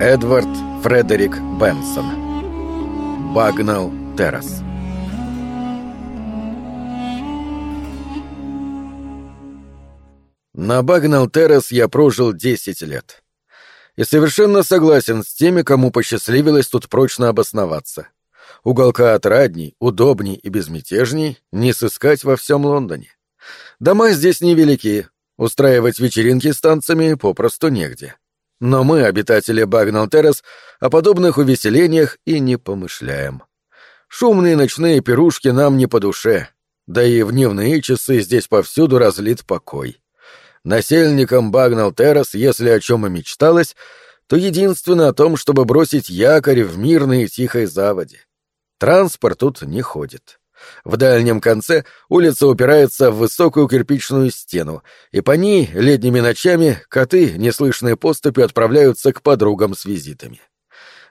Эдвард Фредерик Бенсон Багнал Террас На Багнал Террас я прожил 10 лет. И совершенно согласен с теми, кому посчастливилось тут прочно обосноваться. Уголка отрадней, удобней и безмятежней не сыскать во всем Лондоне. Дома здесь невелики, устраивать вечеринки с танцами попросту негде. Но мы, обитатели Багнал-Террас, о подобных увеселениях и не помышляем. Шумные ночные пирушки нам не по душе, да и в дневные часы здесь повсюду разлит покой. Насельникам Багнал-Террас, если о чем и мечталось, то единственно о том, чтобы бросить якорь в мирной и тихой заводе. Транспорт тут не ходит. В дальнем конце улица упирается в высокую кирпичную стену, и по ней летними ночами коты, неслышные поступи, отправляются к подругам с визитами.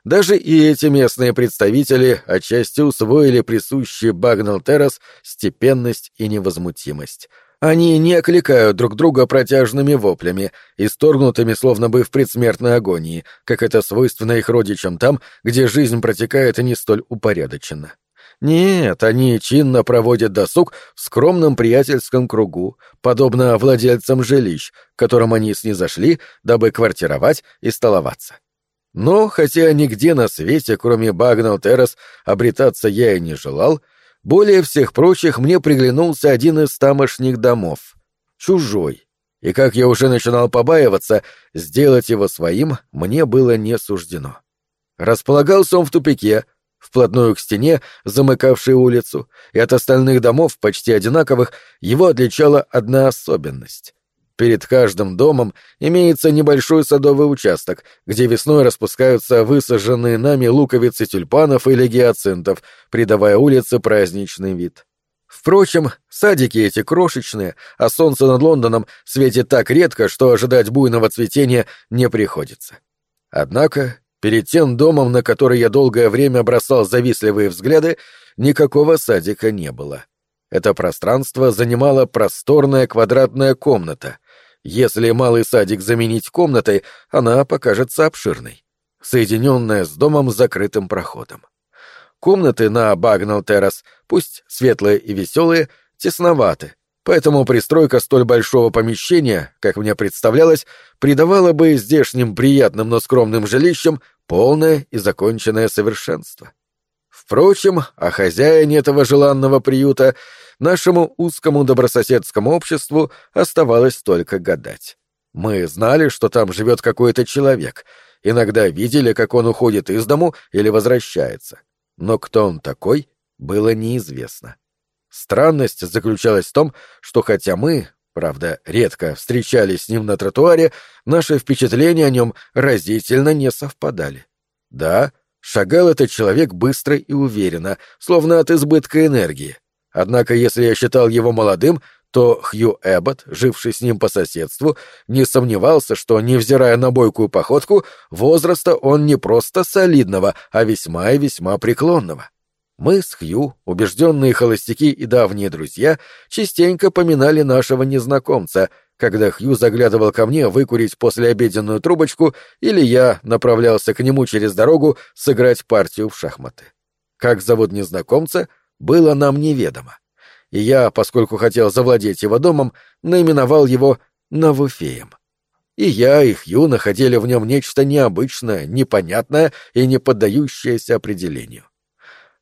Даже и эти местные представители отчасти усвоили присущие Багнал Террас степенность и невозмутимость. Они не окликают друг друга протяжными воплями, исторгнутыми словно бы в предсмертной агонии, как это свойственно их родичам там, где жизнь протекает не столь упорядоченно. Нет, они чинно проводят досуг в скромном приятельском кругу, подобно владельцам жилищ, к которым они снизошли, дабы квартировать и столоваться. Но, хотя нигде на свете, кроме Багнал Террас, обретаться я и не желал, более всех прочих мне приглянулся один из тамошних домов. Чужой. И, как я уже начинал побаиваться, сделать его своим мне было не суждено. Располагался он в тупике, вплотную к стене, замыкавшей улицу, и от остальных домов, почти одинаковых, его отличала одна особенность. Перед каждым домом имеется небольшой садовый участок, где весной распускаются высаженные нами луковицы тюльпанов или гиацинтов, придавая улице праздничный вид. Впрочем, садики эти крошечные, а солнце над Лондоном светит так редко, что ожидать буйного цветения не приходится. Однако Перед тем домом, на который я долгое время бросал завистливые взгляды, никакого садика не было. Это пространство занимала просторная квадратная комната. Если малый садик заменить комнатой, она покажется обширной, соединенная с домом с закрытым проходом. Комнаты на Багнал-террас, пусть светлые и веселые, тесноваты, Поэтому пристройка столь большого помещения, как мне представлялось, придавала бы здешним приятным, но скромным жилищам полное и законченное совершенство. Впрочем, о хозяине этого желанного приюта нашему узкому добрососедскому обществу оставалось только гадать. Мы знали, что там живет какой-то человек, иногда видели, как он уходит из дому или возвращается. Но кто он такой, было неизвестно. Странность заключалась в том, что хотя мы, правда, редко встречались с ним на тротуаре, наши впечатления о нем разительно не совпадали. Да, шагал этот человек быстро и уверенно, словно от избытка энергии. Однако, если я считал его молодым, то Хью Эббот, живший с ним по соседству, не сомневался, что, невзирая на бойкую походку, возраста он не просто солидного, а весьма и весьма преклонного. Мы с Хью, убежденные холостяки и давние друзья, частенько поминали нашего незнакомца, когда Хью заглядывал ко мне выкурить послеобеденную трубочку или я направлялся к нему через дорогу сыграть партию в шахматы. Как зовут незнакомца, было нам неведомо. И я, поскольку хотел завладеть его домом, наименовал его Навуфеем. И я, и Хью находили в нем нечто необычное, непонятное и не поддающееся определению.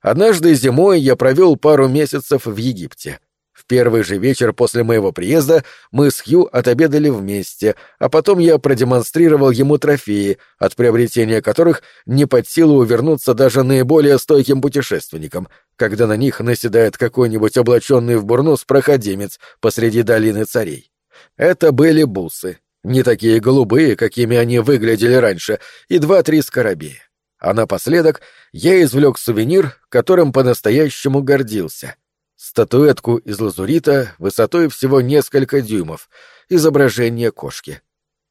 Однажды зимой я провел пару месяцев в Египте. В первый же вечер после моего приезда мы с Хью отобедали вместе, а потом я продемонстрировал ему трофеи, от приобретения которых не под силу увернуться даже наиболее стойким путешественникам, когда на них наседает какой-нибудь облаченный в бурнус проходимец посреди долины царей. Это были бусы, не такие голубые, какими они выглядели раньше, и два-три скоробея. А напоследок я извлек сувенир, которым по-настоящему гордился. Статуэтку из лазурита высотой всего несколько дюймов, изображение кошки.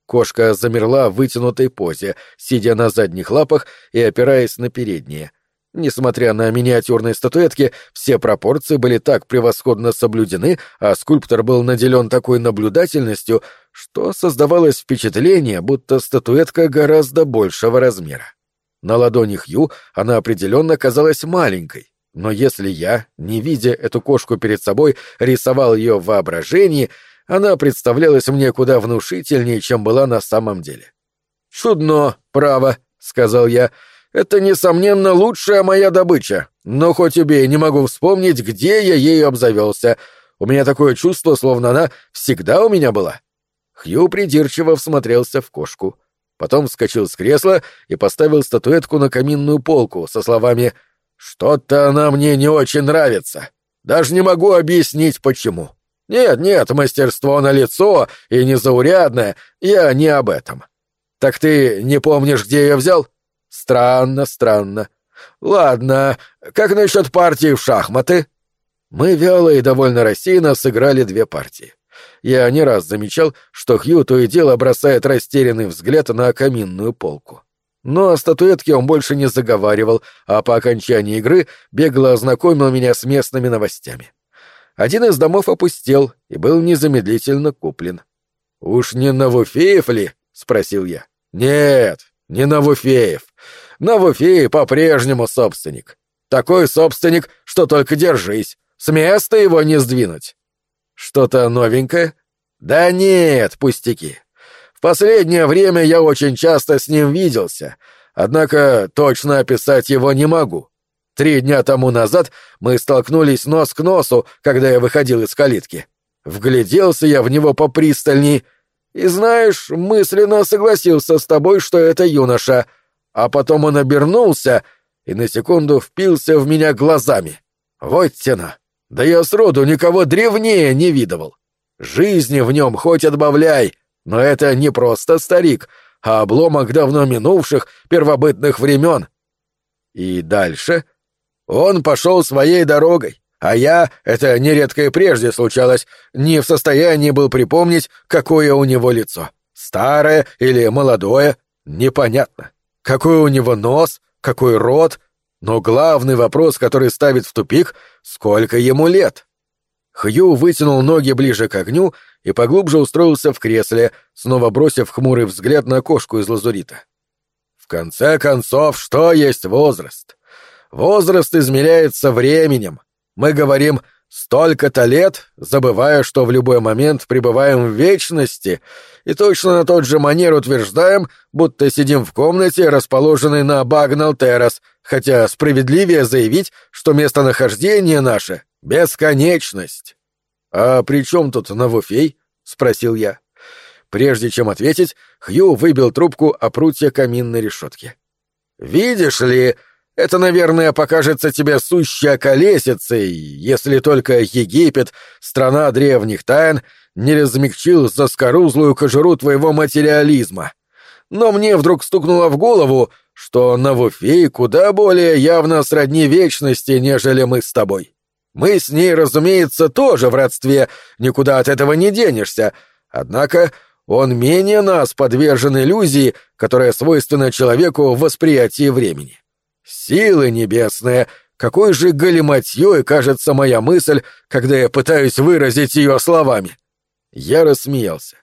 Кошка замерла в вытянутой позе, сидя на задних лапах и опираясь на передние. Несмотря на миниатюрные статуэтки, все пропорции были так превосходно соблюдены, а скульптор был наделен такой наблюдательностью, что создавалось впечатление, будто статуэтка гораздо большего размера. На ладони Хью она определенно казалась маленькой, но если я, не видя эту кошку перед собой, рисовал ее в воображении, она представлялась мне куда внушительнее, чем была на самом деле. «Чудно, право», — сказал я, — это, несомненно, лучшая моя добыча, но хоть убей, не могу вспомнить, где я ею обзавелся. У меня такое чувство, словно она всегда у меня была». Хью придирчиво всмотрелся в кошку. Потом вскочил с кресла и поставил статуэтку на каминную полку со словами «Что-то она мне не очень нравится. Даже не могу объяснить, почему. Нет, нет, мастерство на лицо и незаурядное, я не об этом. Так ты не помнишь, где я взял?» Странно, странно. Ладно, как насчет партии в шахматы? Мы вяло и довольно рассеянно сыграли две партии. Я не раз замечал, что Хью то и дело бросает растерянный взгляд на каминную полку. Но о статуэтке он больше не заговаривал, а по окончании игры бегло ознакомил меня с местными новостями. Один из домов опустел и был незамедлительно куплен. «Уж не Новофеев ли?» — спросил я. «Нет, не Новофеев. Новофеев по-прежнему собственник. Такой собственник, что только держись. С места его не сдвинуть. Что-то новенькое? Да нет, пустяки. В последнее время я очень часто с ним виделся, однако точно описать его не могу. Три дня тому назад мы столкнулись нос к носу, когда я выходил из калитки. Вгляделся я в него попристальней — и знаешь, мысленно согласился с тобой, что это юноша. А потом он обернулся и на секунду впился в меня глазами. Вот тена. Да я сроду никого древнее не видывал. Жизни в нем хоть отбавляй, но это не просто старик, а обломок давно минувших первобытных времен. И дальше он пошел своей дорогой, а я, это нередко и прежде случалось, не в состоянии был припомнить, какое у него лицо. Старое или молодое, непонятно. Какой у него нос, какой рот, но главный вопрос, который ставит в тупик, сколько ему лет. Хью вытянул ноги ближе к огню и поглубже устроился в кресле, снова бросив хмурый взгляд на кошку из лазурита. В конце концов, что есть возраст? Возраст измеряется временем, мы говорим «столько-то лет», забывая, что в любой момент пребываем в вечности, и точно на тот же манер утверждаем, будто сидим в комнате, расположенной на Багнал-Террас, хотя справедливее заявить, что местонахождение наше — бесконечность. «А при чем тут Навуфей?» — спросил я. Прежде чем ответить, Хью выбил трубку о прутья каминной решетки. «Видишь ли, это, наверное, покажется тебе сущей колесицей, если только Египет, страна древних тайн, не размягчил заскорузлую кожуру твоего материализма. Но мне вдруг стукнуло в голову, что Навуфей куда более явно сродни вечности, нежели мы с тобой. Мы с ней, разумеется, тоже в родстве, никуда от этого не денешься, однако он менее нас подвержен иллюзии, которая свойственна человеку в восприятии времени. Силы небесные! Какой же галиматьей кажется моя мысль, когда я пытаюсь выразить ее словами!» Я рассмеялся.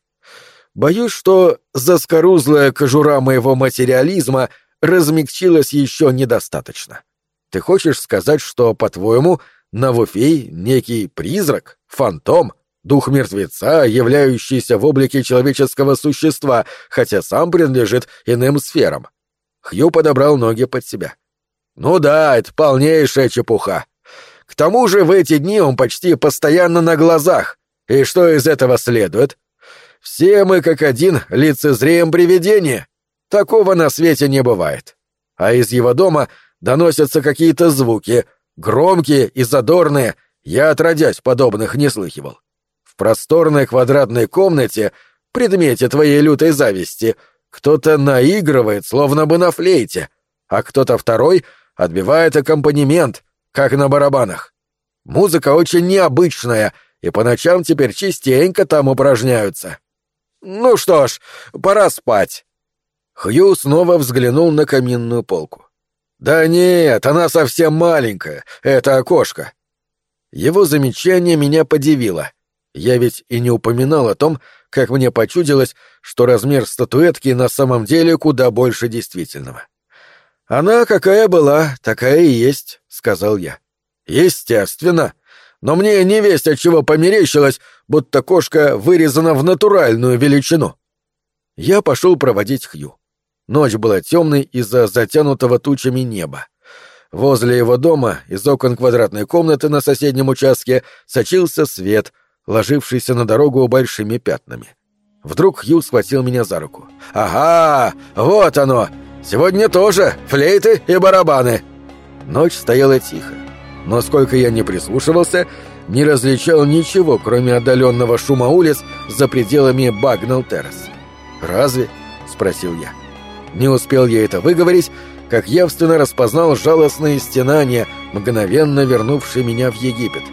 Боюсь, что заскорузлая кожура моего материализма размягчилась еще недостаточно. Ты хочешь сказать, что, по-твоему, Навуфей — некий призрак, фантом, дух мертвеца, являющийся в облике человеческого существа, хотя сам принадлежит иным сферам? Хью подобрал ноги под себя. — ну да, это полнейшая чепуха. К тому же в эти дни он почти постоянно на глазах. И что из этого следует? Все мы как один лицезреем привидения. Такого на свете не бывает. А из его дома доносятся какие-то звуки, громкие и задорные, я отродясь подобных не слыхивал. В просторной квадратной комнате, предмете твоей лютой зависти, кто-то наигрывает, словно бы на флейте, а кто-то второй — отбивает аккомпанемент, как на барабанах. Музыка очень необычная, и по ночам теперь частенько там упражняются. Ну что ж, пора спать. Хью снова взглянул на каминную полку. «Да нет, она совсем маленькая, это окошко». Его замечание меня подивило. Я ведь и не упоминал о том, как мне почудилось, что размер статуэтки на самом деле куда больше действительного. «Она какая была, такая и есть», — сказал я. «Естественно. Но мне не весть от чего померещилось, будто кошка вырезана в натуральную величину». Я пошел проводить Хью. Ночь была темной из-за затянутого тучами неба. Возле его дома из окон квадратной комнаты на соседнем участке сочился свет, ложившийся на дорогу большими пятнами. Вдруг Хью схватил меня за руку. «Ага, вот оно! Сегодня тоже флейты и барабаны!» Ночь стояла тихо, но сколько я не прислушивался, не различал ничего, кроме отдаленного шума улиц за пределами Багнал-Террас. «Разве?» — спросил я. Не успел я это выговорить, как явственно распознал жалостные стенания, мгновенно вернувшие меня в Египет.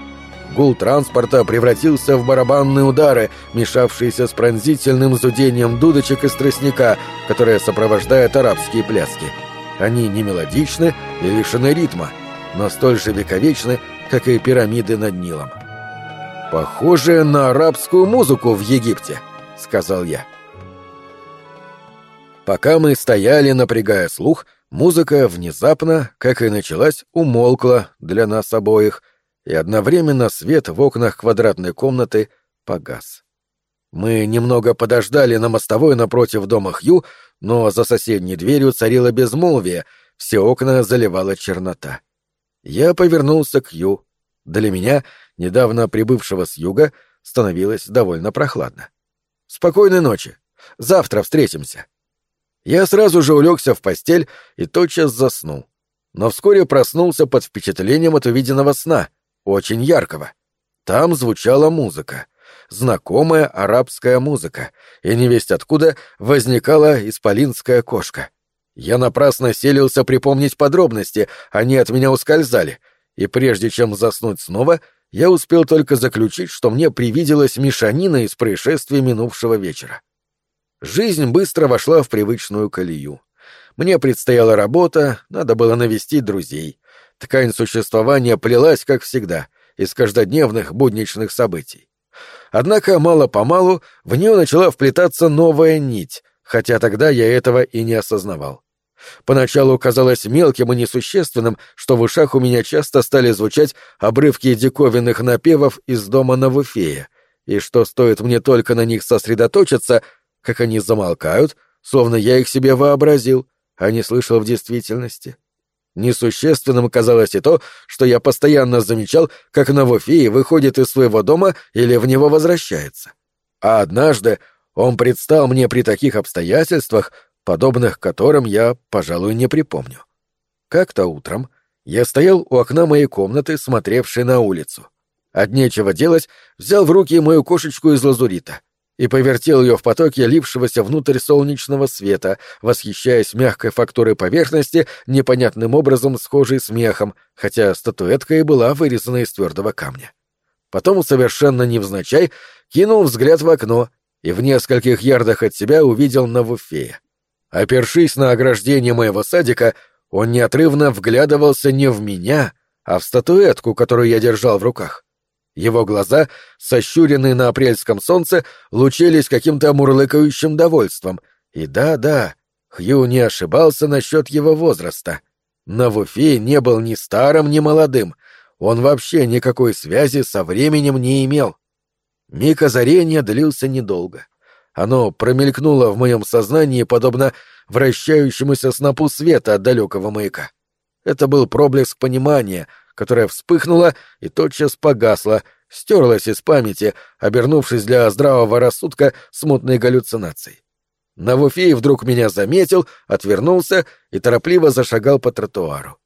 Гул транспорта превратился в барабанные удары, мешавшиеся с пронзительным зудением дудочек из тростника, которое сопровождает арабские пляски. Они не мелодичны и лишены ритма, но столь же вековечны, как и пирамиды над Нилом. «Похоже на арабскую музыку в Египте», — сказал я. Пока мы стояли, напрягая слух, музыка внезапно, как и началась, умолкла для нас обоих, и одновременно свет в окнах квадратной комнаты погас. Мы немного подождали на мостовой напротив дома Хью, но за соседней дверью царило безмолвие, все окна заливала чернота. Я повернулся к Хью. Для меня, недавно прибывшего с юга, становилось довольно прохладно. «Спокойной ночи. Завтра встретимся». Я сразу же улегся в постель и тотчас заснул. Но вскоре проснулся под впечатлением от увиденного сна, очень яркого. Там звучала музыка. Знакомая арабская музыка, и невесть откуда возникала исполинская кошка. Я напрасно селился припомнить подробности, они от меня ускользали, и прежде чем заснуть снова, я успел только заключить, что мне привиделась мешанина из происшествий минувшего вечера. Жизнь быстро вошла в привычную колею. Мне предстояла работа, надо было навестить друзей. Ткань существования плелась, как всегда, из каждодневных будничных событий. Однако мало-помалу в нее начала вплетаться новая нить, хотя тогда я этого и не осознавал. Поначалу казалось мелким и несущественным, что в ушах у меня часто стали звучать обрывки диковинных напевов из дома Навуфея, и что стоит мне только на них сосредоточиться — как они замолкают, словно я их себе вообразил, а не слышал в действительности. Несущественным казалось и то, что я постоянно замечал, как Новофей выходит из своего дома или в него возвращается. А однажды он предстал мне при таких обстоятельствах, подобных которым я, пожалуй, не припомню. Как-то утром я стоял у окна моей комнаты, смотревшей на улицу. От нечего делать, взял в руки мою кошечку из лазурита — и повертел ее в потоке лившегося внутрь солнечного света, восхищаясь мягкой фактурой поверхности, непонятным образом схожей с мехом, хотя статуэтка и была вырезана из твердого камня. Потом, совершенно невзначай, кинул взгляд в окно и в нескольких ярдах от себя увидел Навуфея. Опершись на ограждение моего садика, он неотрывно вглядывался не в меня, а в статуэтку, которую я держал в руках. Его глаза, сощуренные на апрельском солнце, лучились каким-то мурлыкающим довольством. И да-да, Хью не ошибался насчет его возраста. Навуфей не был ни старым, ни молодым. Он вообще никакой связи со временем не имел. Миг озарения длился недолго. Оно промелькнуло в моем сознании, подобно вращающемуся снопу света от далекого маяка. Это был проблеск понимания — которая вспыхнула и тотчас погасла, стерлась из памяти, обернувшись для здравого рассудка смутной галлюцинацией. Навуфей вдруг меня заметил, отвернулся и торопливо зашагал по тротуару.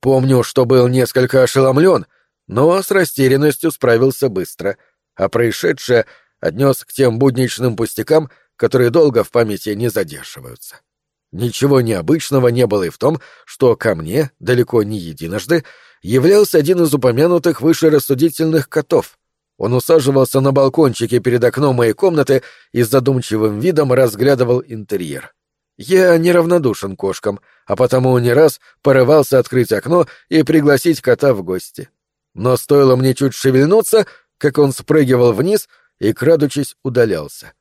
Помню, что был несколько ошеломлен, но с растерянностью справился быстро, а происшедшее отнес к тем будничным пустякам, которые долго в памяти не задерживаются. Ничего необычного не было и в том, что ко мне, далеко не единожды, являлся один из упомянутых выше рассудительных котов. Он усаживался на балкончике перед окном моей комнаты и с задумчивым видом разглядывал интерьер. Я неравнодушен кошкам, а потому не раз порывался открыть окно и пригласить кота в гости. Но стоило мне чуть шевельнуться, как он спрыгивал вниз и, крадучись, удалялся.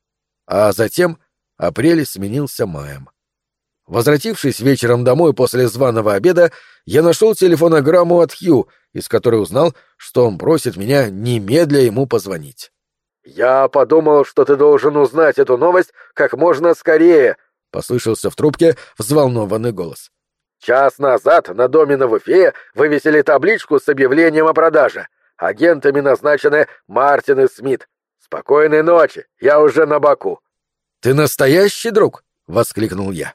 А затем апрель сменился маем. Возвратившись вечером домой после званого обеда, я нашел телефонограмму от Хью, из которой узнал, что он просит меня немедля ему позвонить. «Я подумал, что ты должен узнать эту новость как можно скорее», — послышался в трубке взволнованный голос. «Час назад на доме на Вуфе вывесили табличку с объявлением о продаже. Агентами назначены Мартин и Смит. Спокойной ночи, я уже на боку». «Ты настоящий друг?» — воскликнул я.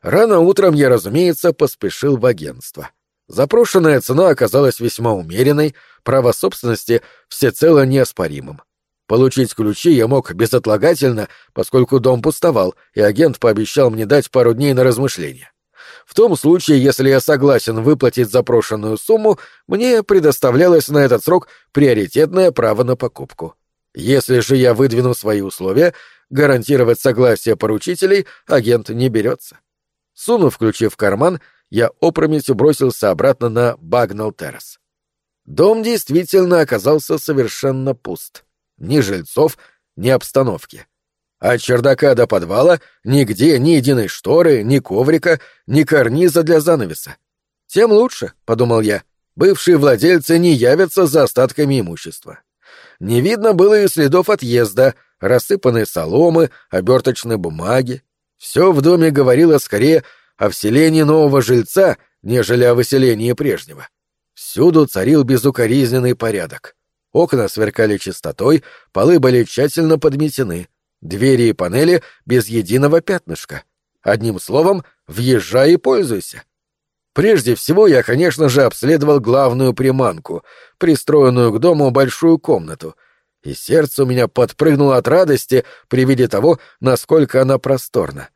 Рано утром я, разумеется, поспешил в агентство. Запрошенная цена оказалась весьма умеренной, право собственности всецело неоспоримым. Получить ключи я мог безотлагательно, поскольку дом пустовал, и агент пообещал мне дать пару дней на размышление. В том случае, если я согласен выплатить запрошенную сумму, мне предоставлялось на этот срок приоритетное право на покупку. Если же я выдвину свои условия, гарантировать согласие поручителей агент не берется. Сунув ключи в карман, я опрометью бросился обратно на Багнал Террас. Дом действительно оказался совершенно пуст. Ни жильцов, ни обстановки. От чердака до подвала нигде ни единой шторы, ни коврика, ни карниза для занавеса. Тем лучше, — подумал я, — бывшие владельцы не явятся за остатками имущества. Не видно было и следов отъезда, рассыпанной соломы, оберточной бумаги, все в доме говорило скорее о вселении нового жильца, нежели о выселении прежнего. Всюду царил безукоризненный порядок. Окна сверкали чистотой, полы были тщательно подметены, двери и панели без единого пятнышка. Одним словом, въезжай и пользуйся. Прежде всего я, конечно же, обследовал главную приманку, пристроенную к дому большую комнату — и сердце у меня подпрыгнуло от радости при виде того, насколько она просторна.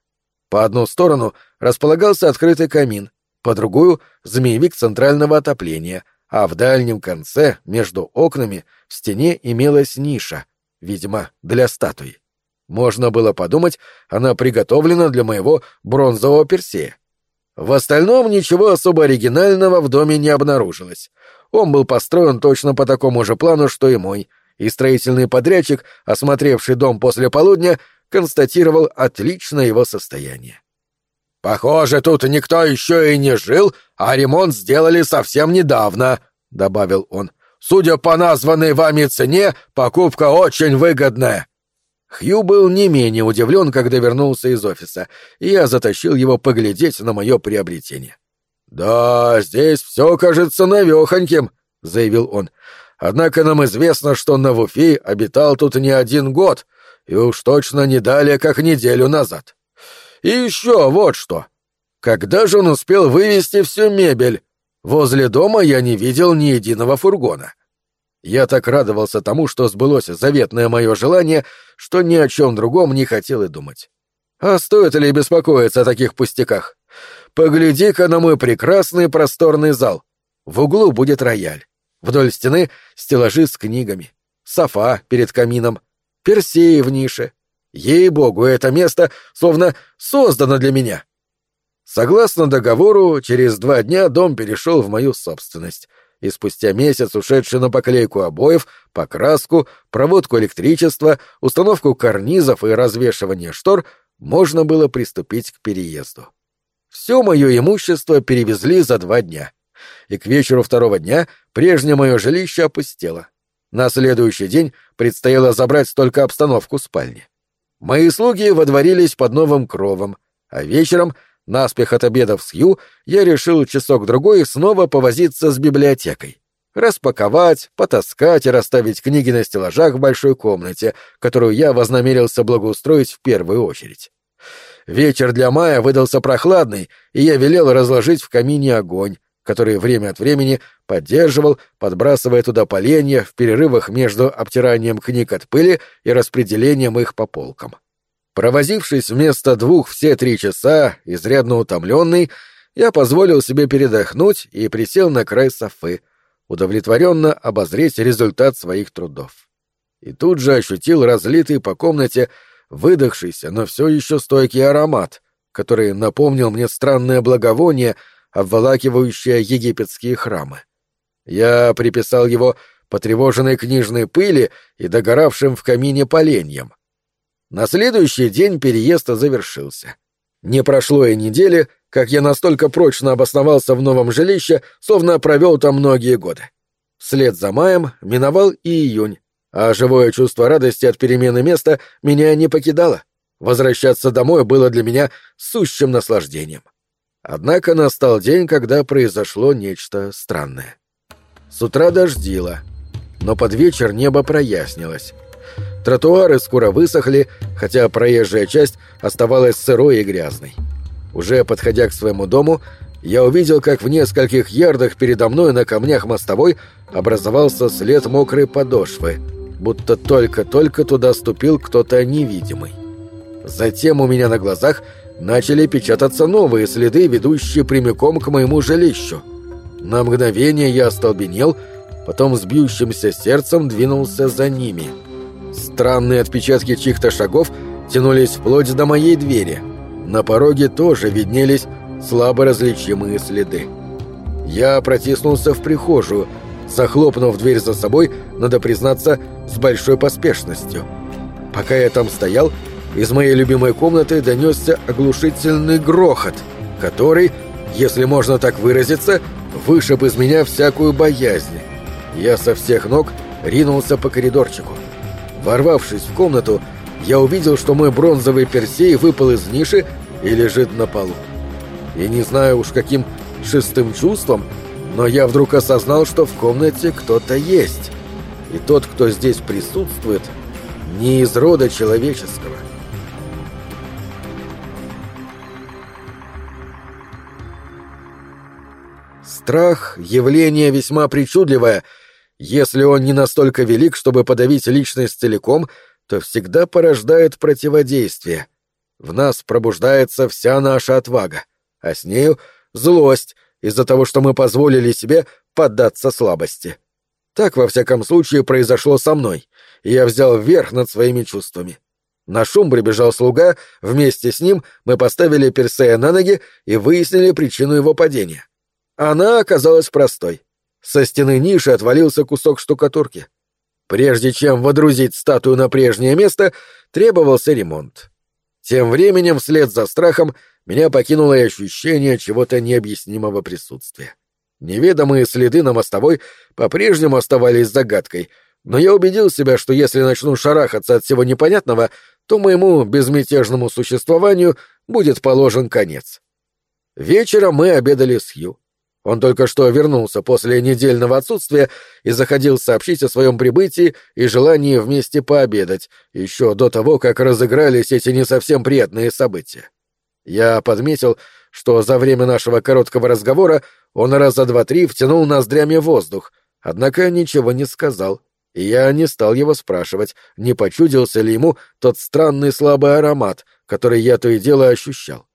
По одну сторону располагался открытый камин, по другую — змеевик центрального отопления, а в дальнем конце, между окнами, в стене имелась ниша, видимо, для статуи. Можно было подумать, она приготовлена для моего бронзового персея. В остальном ничего особо оригинального в доме не обнаружилось. Он был построен точно по такому же плану, что и мой — и строительный подрядчик, осмотревший дом после полудня, констатировал отличное его состояние. «Похоже, тут никто еще и не жил, а ремонт сделали совсем недавно», — добавил он. «Судя по названной вами цене, покупка очень выгодная». Хью был не менее удивлен, когда вернулся из офиса, и я затащил его поглядеть на мое приобретение. «Да, здесь все кажется навехоньким», — заявил он. Однако нам известно, что Навуфи обитал тут не один год, и уж точно не далее, как неделю назад. И еще вот что. Когда же он успел вывести всю мебель? Возле дома я не видел ни единого фургона. Я так радовался тому, что сбылось заветное мое желание, что ни о чем другом не хотел и думать. А стоит ли беспокоиться о таких пустяках? Погляди-ка на мой прекрасный просторный зал. В углу будет рояль. Вдоль стены стеллажи с книгами, софа перед камином, персеи в нише. Ей-богу, это место словно создано для меня. Согласно договору, через два дня дом перешел в мою собственность, и спустя месяц, ушедший на поклейку обоев, покраску, проводку электричества, установку карнизов и развешивание штор, можно было приступить к переезду. Все мое имущество перевезли за два дня — и к вечеру второго дня прежнее мое жилище опустело. На следующий день предстояло забрать только обстановку спальни. Мои слуги водворились под новым кровом, а вечером, наспех от обедов с Ю, я решил часок-другой снова повозиться с библиотекой. Распаковать, потаскать и расставить книги на стеллажах в большой комнате, которую я вознамерился благоустроить в первую очередь. Вечер для мая выдался прохладный, и я велел разложить в камине огонь, который время от времени поддерживал, подбрасывая туда поленья в перерывах между обтиранием книг от пыли и распределением их по полкам. Провозившись вместо двух все три часа, изрядно утомленный, я позволил себе передохнуть и присел на край софы, удовлетворенно обозреть результат своих трудов. И тут же ощутил разлитый по комнате выдохшийся, но все еще стойкий аромат, который напомнил мне странное благовоние, обволакивающее египетские храмы. Я приписал его потревоженной книжной пыли и догоравшим в камине поленьям. На следующий день переезд завершился. Не прошло и недели, как я настолько прочно обосновался в новом жилище, словно провел там многие годы. Вслед за маем миновал и июнь, а живое чувство радости от перемены места меня не покидало. Возвращаться домой было для меня сущим наслаждением. Однако настал день, когда произошло нечто странное. С утра дождило, но под вечер небо прояснилось. Тротуары скоро высохли, хотя проезжая часть оставалась сырой и грязной. Уже подходя к своему дому, я увидел, как в нескольких ярдах передо мной на камнях мостовой образовался след мокрой подошвы, будто только-только туда ступил кто-то невидимый. Затем у меня на глазах начали печататься новые следы, ведущие прямиком к моему жилищу. На мгновение я остолбенел, потом с бьющимся сердцем двинулся за ними — Странные отпечатки чьих-то шагов тянулись вплоть до моей двери. На пороге тоже виднелись слабо различимые следы. Я протиснулся в прихожую, захлопнув дверь за собой, надо признаться, с большой поспешностью. Пока я там стоял, из моей любимой комнаты донесся оглушительный грохот, который, если можно так выразиться, вышиб из меня всякую боязнь. Я со всех ног ринулся по коридорчику. Ворвавшись в комнату, я увидел, что мой бронзовый персей выпал из ниши и лежит на полу. И не знаю уж каким шестым чувством, но я вдруг осознал, что в комнате кто-то есть. И тот, кто здесь присутствует, не из рода человеческого. Страх — явление весьма причудливое — если он не настолько велик, чтобы подавить личность целиком, то всегда порождает противодействие. В нас пробуждается вся наша отвага, а с нею — злость из-за того, что мы позволили себе поддаться слабости. Так, во всяком случае, произошло со мной, и я взял верх над своими чувствами. На шум прибежал слуга, вместе с ним мы поставили Персея на ноги и выяснили причину его падения. Она оказалась простой — со стены ниши отвалился кусок штукатурки. Прежде чем водрузить статую на прежнее место, требовался ремонт. Тем временем, вслед за страхом, меня покинуло и ощущение чего-то необъяснимого присутствия. Неведомые следы на мостовой по-прежнему оставались загадкой, но я убедил себя, что если начну шарахаться от всего непонятного, то моему безмятежному существованию будет положен конец. Вечером мы обедали с Хью. Он только что вернулся после недельного отсутствия и заходил сообщить о своем прибытии и желании вместе пообедать, еще до того, как разыгрались эти не совсем приятные события. Я подметил, что за время нашего короткого разговора он раза два-три втянул ноздрями воздух, однако ничего не сказал, и я не стал его спрашивать, не почудился ли ему тот странный слабый аромат, который я то и дело ощущал.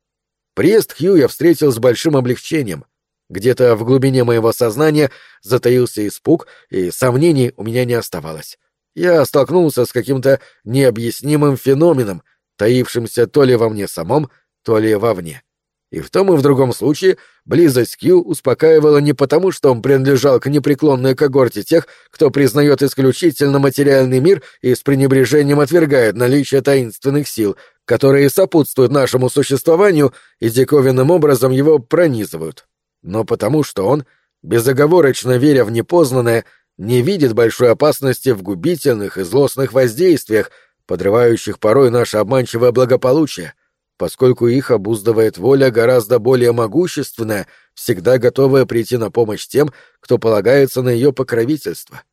Приезд Хью я встретил с большим облегчением — где-то в глубине моего сознания затаился испуг, и сомнений у меня не оставалось. Я столкнулся с каким-то необъяснимым феноменом, таившимся то ли во мне самом, то ли вовне. И в том и в другом случае близость Кью успокаивала не потому, что он принадлежал к непреклонной когорте тех, кто признает исключительно материальный мир и с пренебрежением отвергает наличие таинственных сил, которые сопутствуют нашему существованию и диковинным образом его пронизывают но потому что он, безоговорочно веря в непознанное, не видит большой опасности в губительных и злостных воздействиях, подрывающих порой наше обманчивое благополучие, поскольку их обуздывает воля гораздо более могущественная, всегда готовая прийти на помощь тем, кто полагается на ее покровительство.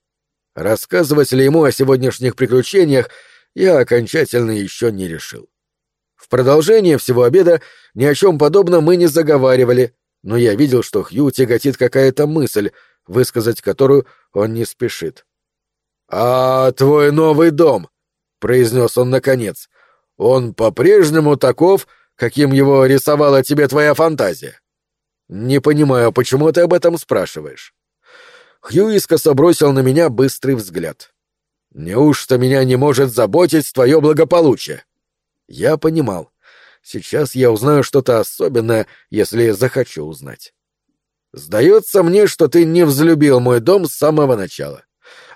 Рассказывать ли ему о сегодняшних приключениях я окончательно еще не решил. В продолжение всего обеда ни о чем подобном мы не заговаривали, но я видел, что Хью тяготит какая-то мысль, высказать которую он не спешит. «А твой новый дом», — произнес он наконец, — «он по-прежнему таков, каким его рисовала тебе твоя фантазия?» «Не понимаю, почему ты об этом спрашиваешь?» Хью искоса бросил на меня быстрый взгляд. «Неужто меня не может заботить твое благополучие?» Я понимал. Сейчас я узнаю что-то особенное, если захочу узнать. Сдается мне, что ты не взлюбил мой дом с самого начала.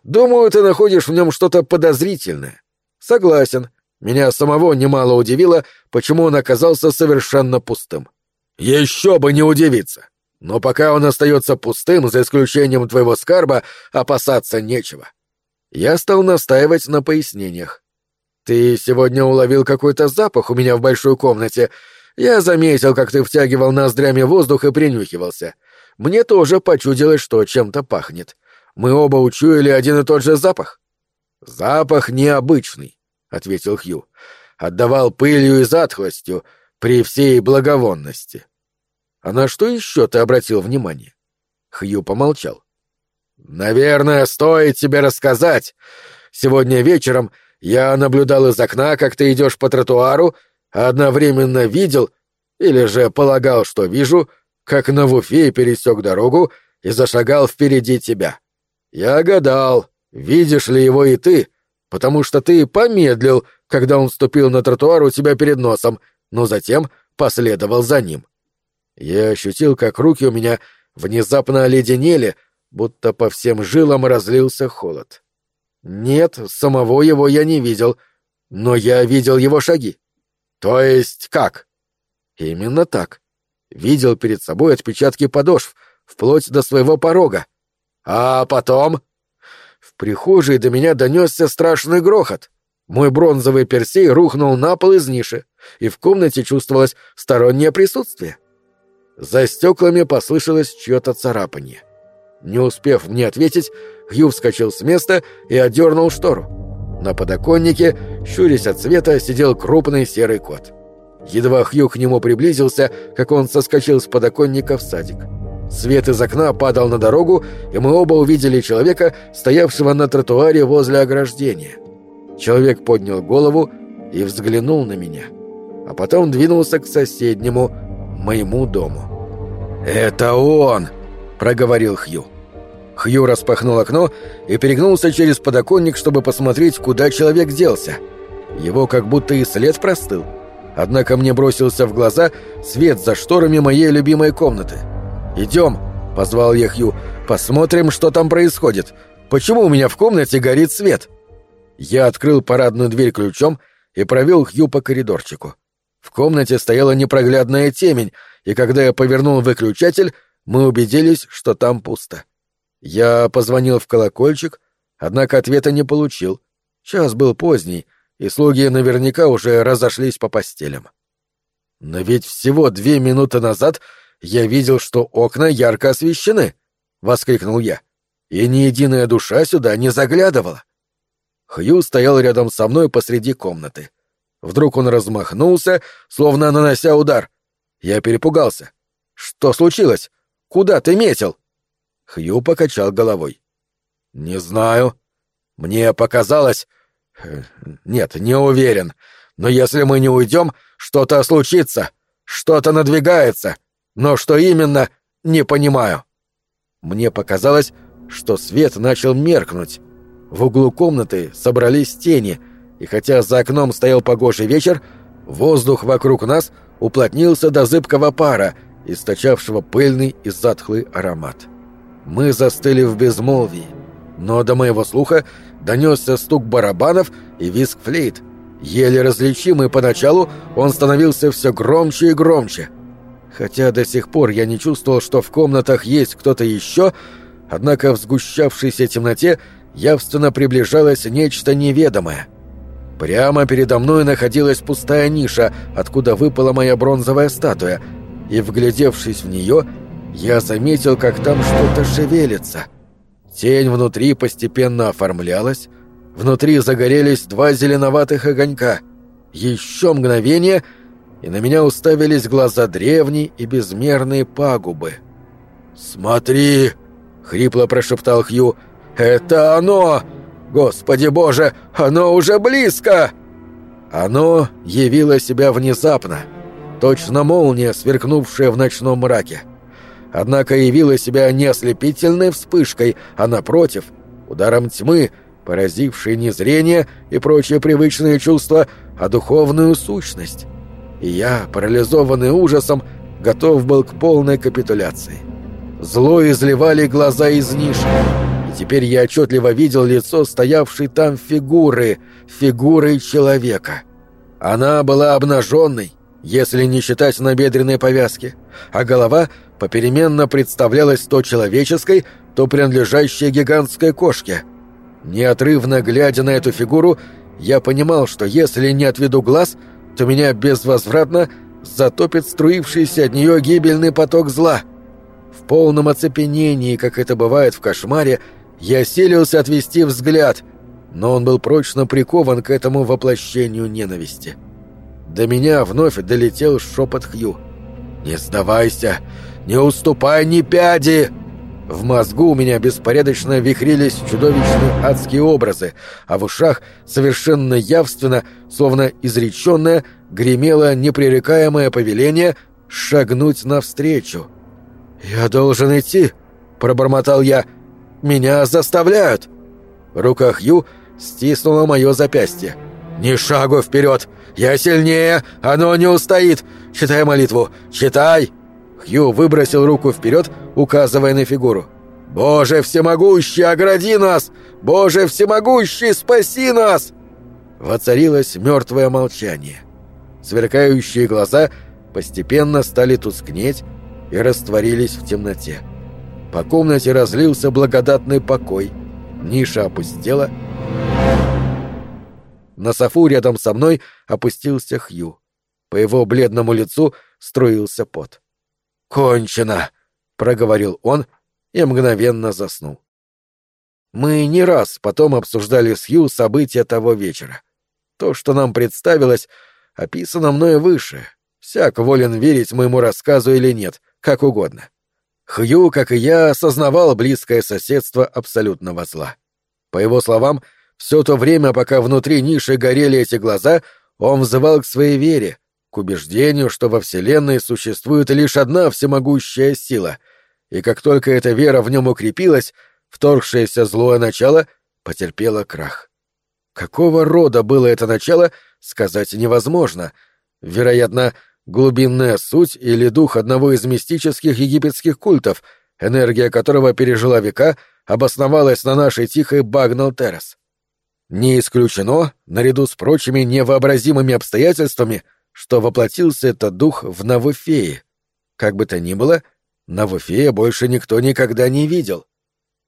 Думаю, ты находишь в нем что-то подозрительное. Согласен. Меня самого немало удивило, почему он оказался совершенно пустым. Еще бы не удивиться. Но пока он остается пустым, за исключением твоего скарба, опасаться нечего. Я стал настаивать на пояснениях. Ты сегодня уловил какой-то запах у меня в большой комнате. Я заметил, как ты втягивал ноздрями воздух и принюхивался. Мне тоже почудилось, что чем-то пахнет. Мы оба учуяли один и тот же запах. Запах необычный, ответил Хью. Отдавал пылью и затхлостью при всей благовонности. А на что еще ты обратил внимание? Хью помолчал. Наверное, стоит тебе рассказать. Сегодня вечером я наблюдал из окна, как ты идешь по тротуару, а одновременно видел, или же полагал, что вижу, как Навуфей пересек дорогу и зашагал впереди тебя. Я гадал, видишь ли его и ты, потому что ты помедлил, когда он ступил на тротуар у тебя перед носом, но затем последовал за ним. Я ощутил, как руки у меня внезапно оледенели, будто по всем жилам разлился холод. Нет, самого его я не видел, но я видел его шаги. То есть как? Именно так. Видел перед собой отпечатки подошв, вплоть до своего порога. А потом... В прихожей до меня донесся страшный грохот. Мой бронзовый персей рухнул на пол из ниши, и в комнате чувствовалось стороннее присутствие. За стеклами послышалось чье-то царапанье. Не успев мне ответить, Хью вскочил с места и отдернул штору. На подоконнике, щурясь от света, сидел крупный серый кот. Едва Хью к нему приблизился, как он соскочил с подоконника в садик. Свет из окна падал на дорогу, и мы оба увидели человека, стоявшего на тротуаре возле ограждения. Человек поднял голову и взглянул на меня, а потом двинулся к соседнему, моему дому. «Это он!» — проговорил Хью. Хью распахнул окно и перегнулся через подоконник, чтобы посмотреть, куда человек делся. Его как будто и след простыл. Однако мне бросился в глаза свет за шторами моей любимой комнаты. «Идем», — позвал я Хью, — «посмотрим, что там происходит. Почему у меня в комнате горит свет?» Я открыл парадную дверь ключом и провел Хью по коридорчику. В комнате стояла непроглядная темень, и когда я повернул выключатель, мы убедились, что там пусто. Я позвонил в колокольчик, однако ответа не получил. Час был поздний, и слуги наверняка уже разошлись по постелям. Но ведь всего две минуты назад я видел, что окна ярко освещены, — воскликнул я, — и ни единая душа сюда не заглядывала. Хью стоял рядом со мной посреди комнаты. Вдруг он размахнулся, словно нанося удар. Я перепугался. «Что случилось? Куда ты метил?» Хью покачал головой. «Не знаю. Мне показалось... Э, нет, не уверен. Но если мы не уйдем, что-то случится. Что-то надвигается. Но что именно, не понимаю». Мне показалось, что свет начал меркнуть. В углу комнаты собрались тени, и хотя за окном стоял погожий вечер, воздух вокруг нас уплотнился до зыбкого пара — источавшего пыльный и затхлый аромат. Мы застыли в безмолвии, но до моего слуха донесся стук барабанов и визг флейт. Еле различимый поначалу, он становился все громче и громче. Хотя до сих пор я не чувствовал, что в комнатах есть кто-то еще, однако в сгущавшейся темноте явственно приближалось нечто неведомое. Прямо передо мной находилась пустая ниша, откуда выпала моя бронзовая статуя — и, вглядевшись в нее, я заметил, как там что-то шевелится. Тень внутри постепенно оформлялась, внутри загорелись два зеленоватых огонька. Еще мгновение, и на меня уставились глаза древней и безмерные пагубы. «Смотри!» — хрипло прошептал Хью. «Это оно! Господи боже, оно уже близко!» Оно явило себя внезапно — точно молния, сверкнувшая в ночном мраке. Однако явила себя не ослепительной вспышкой, а напротив, ударом тьмы, поразившей не зрение и прочие привычные чувства, а духовную сущность. И я, парализованный ужасом, готов был к полной капитуляции. Зло изливали глаза из ниши, и теперь я отчетливо видел лицо стоявшей там фигуры, фигуры человека. Она была обнаженной, если не считать набедренной повязки, а голова попеременно представлялась то человеческой, то принадлежащей гигантской кошке. Неотрывно глядя на эту фигуру, я понимал, что если не отведу глаз, то меня безвозвратно затопит струившийся от нее гибельный поток зла. В полном оцепенении, как это бывает в кошмаре, я селился отвести взгляд, но он был прочно прикован к этому воплощению ненависти. До меня вновь долетел шепот Хью. «Не сдавайся! Не уступай ни пяди!» В мозгу у меня беспорядочно вихрились чудовищные адские образы, а в ушах совершенно явственно, словно изреченное, гремело непререкаемое повеление шагнуть навстречу. «Я должен идти», — пробормотал я. «Меня заставляют». Рука Хью стиснула мое запястье. «Ни шагу вперед! Я сильнее! Оно не устоит! Читай молитву! Читай!» Хью выбросил руку вперед, указывая на фигуру. «Боже всемогущий, огради нас! Боже всемогущий, спаси нас!» Воцарилось мертвое молчание. Сверкающие глаза постепенно стали тускнеть и растворились в темноте. По комнате разлился благодатный покой. Ниша опустела. На софу рядом со мной опустился Хью. По его бледному лицу струился пот. «Кончено!» — проговорил он и мгновенно заснул. Мы не раз потом обсуждали с Хью события того вечера. То, что нам представилось, описано мною выше. Всяк волен верить моему рассказу или нет, как угодно. Хью, как и я, осознавал близкое соседство абсолютного зла. По его словам, все то время, пока внутри ниши горели эти глаза, он взывал к своей вере, к убеждению, что во Вселенной существует лишь одна всемогущая сила, и как только эта вера в нем укрепилась, вторгшееся злое начало потерпело крах. Какого рода было это начало, сказать невозможно. Вероятно, глубинная суть или дух одного из мистических египетских культов, энергия которого пережила века, обосновалась на нашей тихой Багнал-Террас. Не исключено, наряду с прочими невообразимыми обстоятельствами — что воплотился этот дух в Навуфее. Как бы то ни было, Навуфея больше никто никогда не видел.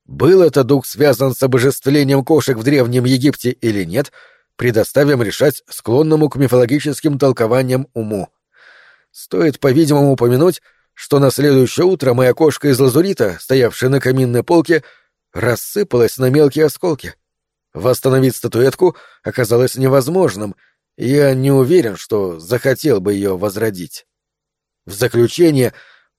Был этот дух связан с обожествлением кошек в Древнем Египте или нет, предоставим решать склонному к мифологическим толкованиям уму. Стоит, по-видимому, упомянуть, что на следующее утро моя кошка из лазурита, стоявшая на каминной полке, рассыпалась на мелкие осколки. Восстановить статуэтку оказалось невозможным — я не уверен, что захотел бы ее возродить. В заключение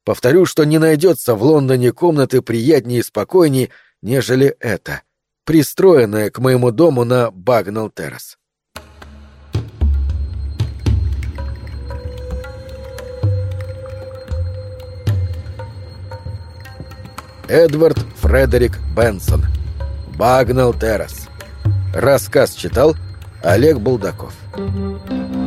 повторю, что не найдется в Лондоне комнаты приятнее и спокойнее, нежели эта, пристроенная к моему дому на Багнал-Террас. Эдвард Фредерик Бенсон. Багнал Террас. Рассказ читал Олег Булдаков. Thank you.